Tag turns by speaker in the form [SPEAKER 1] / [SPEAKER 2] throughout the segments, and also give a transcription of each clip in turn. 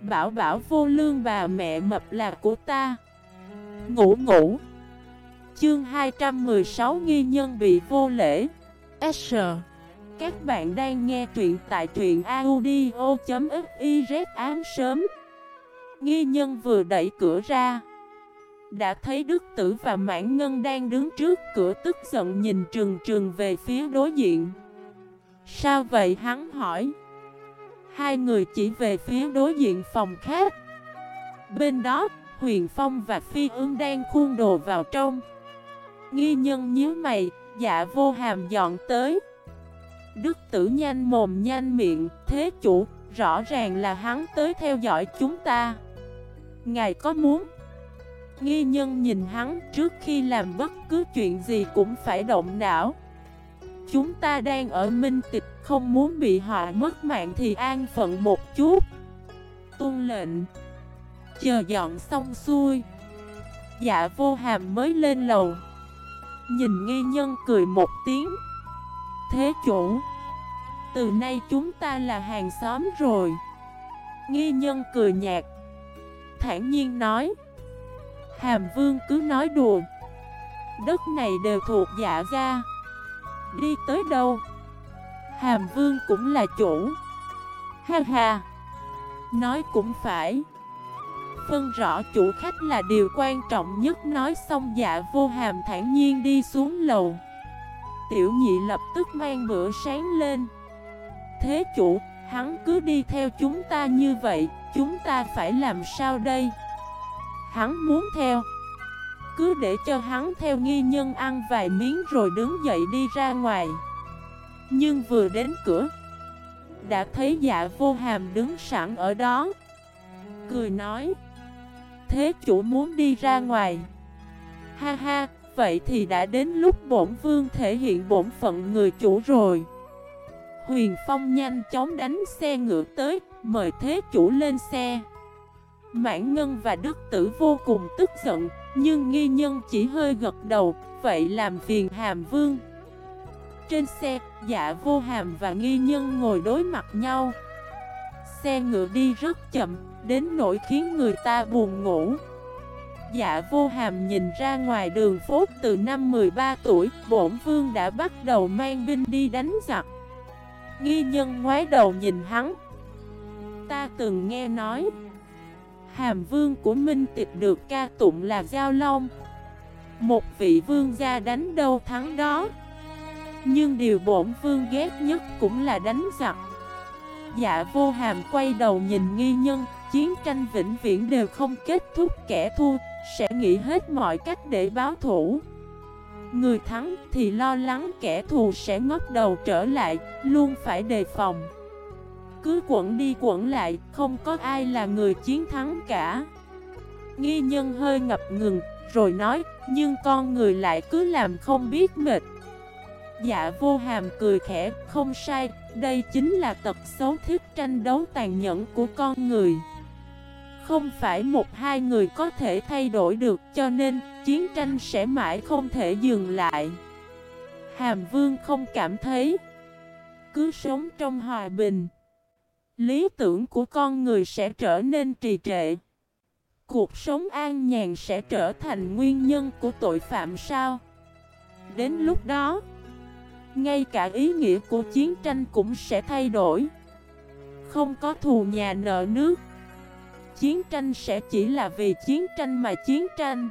[SPEAKER 1] Bảo bảo vô lương bà mẹ mập là của ta. Ngủ ngủ. Chương 216 nghi nhân bị vô lễ. S. Các bạn đang nghe truyện tại truyện audio.xyz ám sớm. Nghi nhân vừa đẩy cửa ra. Đã thấy Đức Tử và Mãn Ngân đang đứng trước cửa tức giận nhìn trừng trừng về phía đối diện. Sao vậy hắn hỏi? Hai người chỉ về phía đối diện phòng khác Bên đó, Huyền Phong và Phi ương đang khuôn đồ vào trong. Nghi nhân nhíu mày, dạ vô hàm dọn tới. Đức tử nhanh mồm nhanh miệng, thế chủ, rõ ràng là hắn tới theo dõi chúng ta. Ngài có muốn? Nghi nhân nhìn hắn trước khi làm bất cứ chuyện gì cũng phải động não. Chúng ta đang ở minh tịch, không muốn bị họa mất mạng thì an phận một chút. Tuân lệnh. Chờ dọn xong xuôi. Dạ vô hàm mới lên lầu. Nhìn nghi nhân cười một tiếng. Thế chủ, Từ nay chúng ta là hàng xóm rồi. Nghi nhân cười nhạt. Thản nhiên nói. Hàm vương cứ nói đùa. Đất này đều thuộc dạ gia. Đi tới đâu? Hàm vương cũng là chủ. Ha ha. Nói cũng phải. Phân rõ chủ khách là điều quan trọng nhất. Nói xong dạ vô hàm thản nhiên đi xuống lầu. Tiểu nhị lập tức mang bữa sáng lên. Thế chủ, hắn cứ đi theo chúng ta như vậy. Chúng ta phải làm sao đây? Hắn muốn theo. Cứ để cho hắn theo nghi nhân ăn vài miếng rồi đứng dậy đi ra ngoài. Nhưng vừa đến cửa Đã thấy dạ vô hàm đứng sẵn ở đó. Cười nói Thế chủ muốn đi ra ngoài. Ha ha, vậy thì đã đến lúc bổn vương thể hiện bổn phận người chủ rồi. Huyền Phong nhanh chóng đánh xe ngựa tới, mời thế chủ lên xe. Mãn Ngân và Đức Tử vô cùng tức giận, nhưng nghi nhân chỉ hơi gật đầu, vậy làm phiền hàm vương. Trên xe, dạ vô hàm và nghi nhân ngồi đối mặt nhau. Xe ngựa đi rất chậm, đến nỗi khiến người ta buồn ngủ. Dạ vô hàm nhìn ra ngoài đường phố từ năm 13 tuổi Bổn vương đã bắt đầu mang binh đi đánh giặc. Nghi nhân ngoái đầu nhìn hắn. Ta từng nghe nói Hàm vương của Minh Tịch được ca tụng là Giao Long. Một vị vương gia đánh đâu thắng đó. Nhưng điều bổn vương ghét nhất cũng là đánh giặc. Dạ vô hàm quay đầu nhìn nghi nhân, Chiến tranh vĩnh viễn đều không kết thúc, kẻ thua Sẽ nghĩ hết mọi cách để báo thủ Người thắng thì lo lắng kẻ thù sẽ ngóc đầu trở lại, Luôn phải đề phòng. Cứ quẩn đi quẩn lại, Không có ai là người chiến thắng cả. Nghi nhân hơi ngập ngừng, Rồi nói, Nhưng con người lại cứ làm không biết mệt. Dạ vô hàm cười khẽ, Không sai, Đây chính là tật xấu thiết tranh đấu tàn nhẫn của con người. Không phải một hai người có thể thay đổi được, Cho nên chiến tranh sẽ mãi không thể dừng lại. Hàm vương không cảm thấy. Cứ sống trong hòa bình. Lý tưởng của con người sẽ trở nên trì trệ. Cuộc sống an nhàn sẽ trở thành nguyên nhân của tội phạm sao? Đến lúc đó ngay cả ý nghĩa của chiến tranh cũng sẽ thay đổi. Không có thù nhà nợ nước. Chiến tranh sẽ chỉ là vì chiến tranh mà chiến tranh.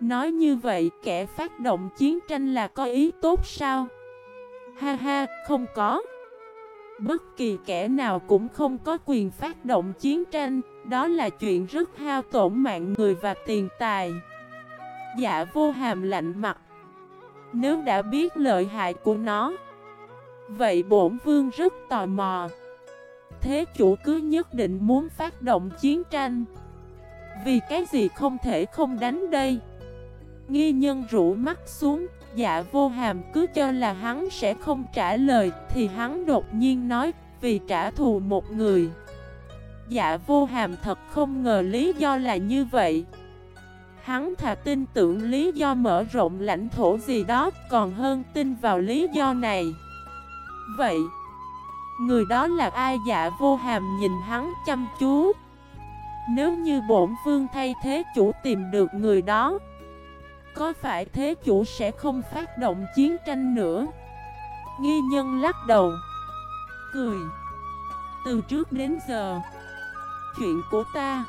[SPEAKER 1] Nói như vậy kẻ phát động chiến tranh là có ý tốt sao? Ha ha, không có. Bất kỳ kẻ nào cũng không có quyền phát động chiến tranh. Đó là chuyện rất hao tổn mạng người và tiền tài. Dạ vô hàm lạnh mặt. Nếu đã biết lợi hại của nó, Vậy bổn vương rất tò mò. Thế chủ cứ nhất định muốn phát động chiến tranh. Vì cái gì không thể không đánh đây? Nghi nhân rũ mắt xuống. Dạ vô hàm, cứ cho là hắn sẽ không trả lời, Thì hắn đột nhiên nói, Vì trả thù một người. Dạ vô hàm thật không ngờ lý do là như vậy. Hắn thà tin tưởng lý do mở rộng lãnh thổ gì đó, còn hơn tin vào lý do này. Vậy, Người đó là ai? Dạ vô hàm nhìn hắn chăm chú. Nếu như bổn vương thay thế chủ tìm được người đó có phải thế chủ sẽ không phát động chiến tranh nữa? Nghi nhân lắc đầu, Cười. Từ trước đến giờ, Chuyện của ta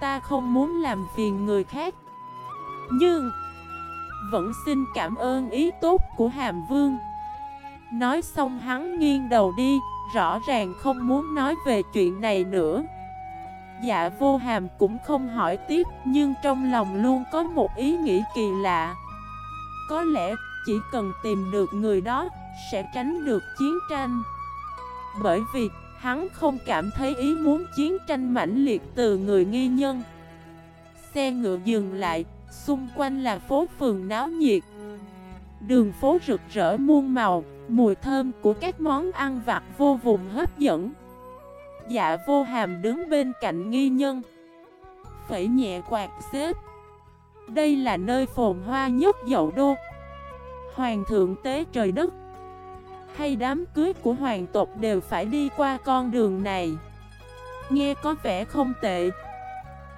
[SPEAKER 1] Ta không muốn làm phiền người khác. Nhưng, Vẫn xin cảm ơn ý tốt của Hàm Vương. Nói xong hắn nghiêng đầu đi, Rõ ràng không muốn nói về chuyện này nữa. Dạ vô hàm cũng không hỏi tiếp, Nhưng trong lòng luôn có một ý nghĩ kỳ lạ. Có lẽ chỉ cần tìm được người đó Sẽ tránh được chiến tranh. Bởi vì hắn không cảm thấy ý muốn chiến tranh mãnh liệt từ người nghi nhân. Xe ngựa dừng lại, Xung quanh là phố phường náo nhiệt. Đường phố rực rỡ muôn màu, Mùi thơm của các món ăn vặt vô vùng hấp dẫn. Dạ vô hàm đứng bên cạnh nghi nhân. Phẩy nhẹ quạt xếp. Đây là nơi phồn hoa nhất dậu đô. Hoàng thượng tế trời đất. Hay đám cưới của hoàng tộc đều phải đi qua con đường này. Nghe có vẻ không tệ.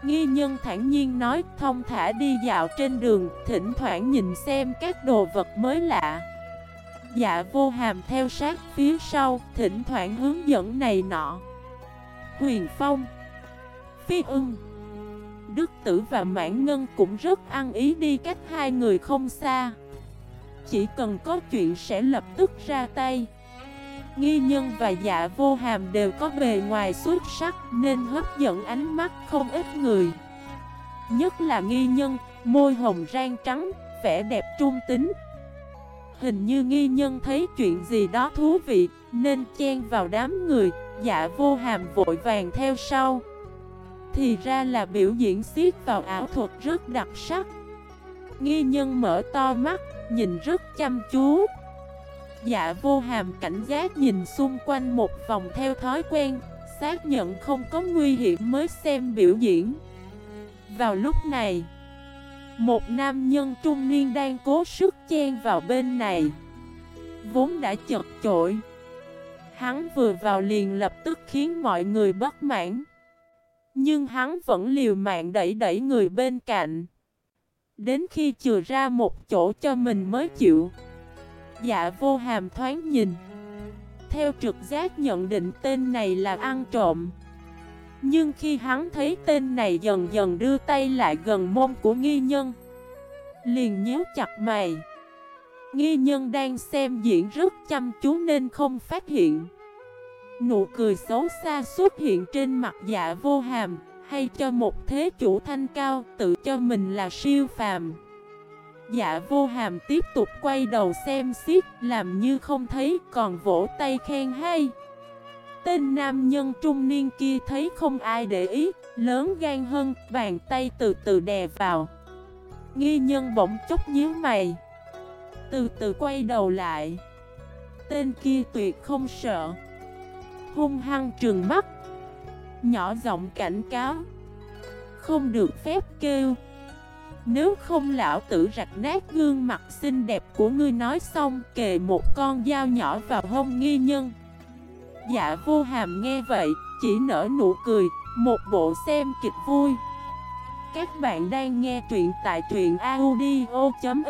[SPEAKER 1] Nghi nhân thản nhiên nói, thông thả đi dạo trên đường, Thỉnh thoảng nhìn xem các đồ vật mới lạ. Dạ vô hàm theo sát phía sau, Thỉnh thoảng hướng dẫn này nọ. Huyền Phong. Phi ưng. Đức Tử và Mãn Ngân cũng rất ăn ý đi cách hai người không xa. Chỉ cần có chuyện sẽ lập tức ra tay. Nghi nhân và dạ vô hàm đều có bề ngoài xuất sắc Nên hấp dẫn ánh mắt không ít người. Nhất là nghi nhân, môi hồng rang trắng, vẻ đẹp trung tính. Hình như nghi nhân thấy chuyện gì đó thú vị Nên chen vào đám người Dạ vô hàm vội vàng theo sau. Thì ra là biểu diễn xiết vào ảo thuật rất đặc sắc. Nghi nhân mở to mắt, Nhìn rất chăm chú. Dạ vô hàm cảnh giác nhìn xung quanh một vòng theo thói quen, Xác nhận không có nguy hiểm mới xem biểu diễn. Vào lúc này, Một nam nhân trung niên đang cố sức chen vào bên này. Vốn đã chật chội Hắn vừa vào liền lập tức khiến mọi người bất mãn. Nhưng hắn vẫn liều mạng đẩy đẩy người bên cạnh. Đến khi chừa ra một chỗ cho mình mới chịu. Dạ vô hàm thoáng nhìn. Theo trực giác nhận định tên này là ăn trộm. Nhưng khi hắn thấy tên này dần dần đưa tay lại gần môn của nghi nhân, Liền nhíu chặt mày. Nghi nhân đang xem diễn rất chăm chú nên không phát hiện. Nụ cười xấu xa xuất hiện trên mặt dạ vô hàm, Hay cho một thế chủ thanh cao tự cho mình là siêu phàm. Dạ vô hàm tiếp tục quay đầu xem xiết, Làm như không thấy, còn vỗ tay khen hay. Tên nam nhân trung niên kia thấy không ai để ý, Lớn gan hơn, bàn tay từ từ đè vào. Nghi nhân bỗng chốc nhíu mày. Từ từ quay đầu lại. Tên kia tuyệt không sợ. Hung hăng trừng mắt. Nhỏ giọng cảnh cáo. Không được phép kêu. Nếu không lão tử rạch nát gương mặt xinh đẹp của ngươi nói xong kề một con dao nhỏ vào hông nghi nhân. Dạ vô hàm nghe vậy, chỉ nở nụ cười, một bộ xem kịch vui. Các bạn đang nghe truyện tại truyện audio.fif